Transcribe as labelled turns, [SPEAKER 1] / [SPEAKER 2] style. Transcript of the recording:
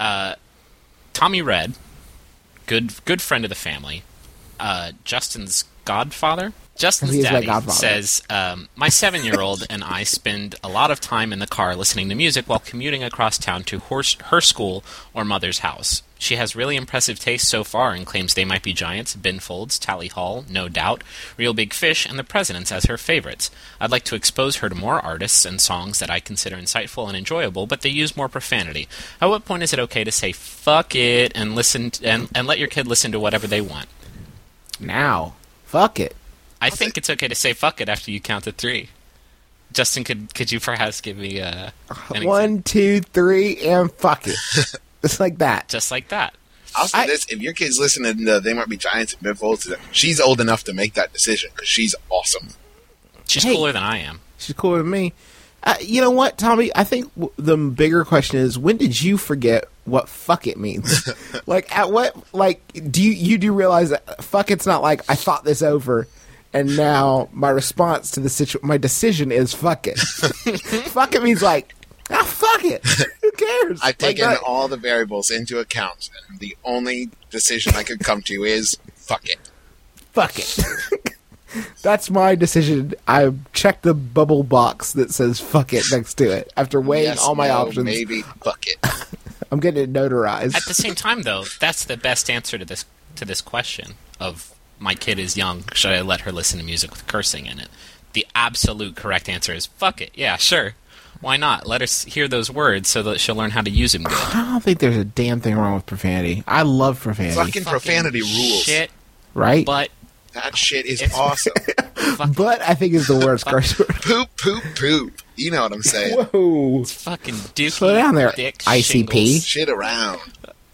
[SPEAKER 1] uh, Tommy Red, good good friend of the family, uh, Justin's godfather. Justin's
[SPEAKER 2] He is my
[SPEAKER 1] daddy says, um, "My seven-year-old and I spend a lot of time in the car listening to music while commuting across town to horse, her school or mother's house. She has really impressive taste so far and claims they might be giants, Ben Folds, Tally Hall, no doubt, Reel Big Fish, and the Presidents as her favorites. I'd like to expose her to more artists and songs that I consider insightful and enjoyable, but they use more profanity. At what point is it okay to say fuck it and listen t- and, and let your kid listen to whatever they want?
[SPEAKER 2] Now, fuck it.
[SPEAKER 1] I think it's okay to say fuck it after you count to three. Justin, could could you perhaps give me uh.
[SPEAKER 2] One, two, three, and fuck it. It's like that.
[SPEAKER 1] just like that?
[SPEAKER 3] I'll say
[SPEAKER 2] I-
[SPEAKER 3] this: if your kid's listening to "They Might Be Giants" and Ben Folds, she's old enough to make that decision because she's awesome.
[SPEAKER 1] She's
[SPEAKER 2] Hey.
[SPEAKER 1] cooler than I am.
[SPEAKER 2] She's cooler than me. Uh, you know what, Tommy? I think w- the bigger question is when did you forget what "fuck it" means? like, at what? Like, do you you do realize that "fuck it's" not like I thought this over, and now my response to the situation, my decision is "fuck it." "Fuck it" means like, ah, fuck it. Who cares?
[SPEAKER 3] I've taken
[SPEAKER 2] that-
[SPEAKER 3] all the variables into account, and the only decision I could come to is "fuck it."
[SPEAKER 2] fuck it. That's my decision. I checked the bubble box that says "fuck it" next to it after weighing
[SPEAKER 3] Yes,
[SPEAKER 2] all my
[SPEAKER 3] no,
[SPEAKER 2] options.
[SPEAKER 3] Maybe "fuck it."
[SPEAKER 2] I'm getting it notarized.
[SPEAKER 1] At the same time, though, that's the best answer to this to this question of my kid is young. Should I let her listen to music with cursing in it? The absolute correct answer is fuck it. Yeah, sure. Why not? Let her s- hear those words so that she'll learn how to use them good.
[SPEAKER 2] I don't think there's a damn thing wrong with profanity. I love profanity,
[SPEAKER 3] Fucking profanity rules.
[SPEAKER 1] Shit,
[SPEAKER 2] right?
[SPEAKER 1] but
[SPEAKER 3] That shit is
[SPEAKER 1] It's-
[SPEAKER 3] awesome.
[SPEAKER 2] But I think it's the worst curse word.
[SPEAKER 3] poop, poop, poop. You know what I'm saying?
[SPEAKER 2] Whoa!
[SPEAKER 1] fucking dookie.
[SPEAKER 2] Slow down there,
[SPEAKER 1] dick
[SPEAKER 2] ICP.
[SPEAKER 1] shingles.
[SPEAKER 3] Shit around.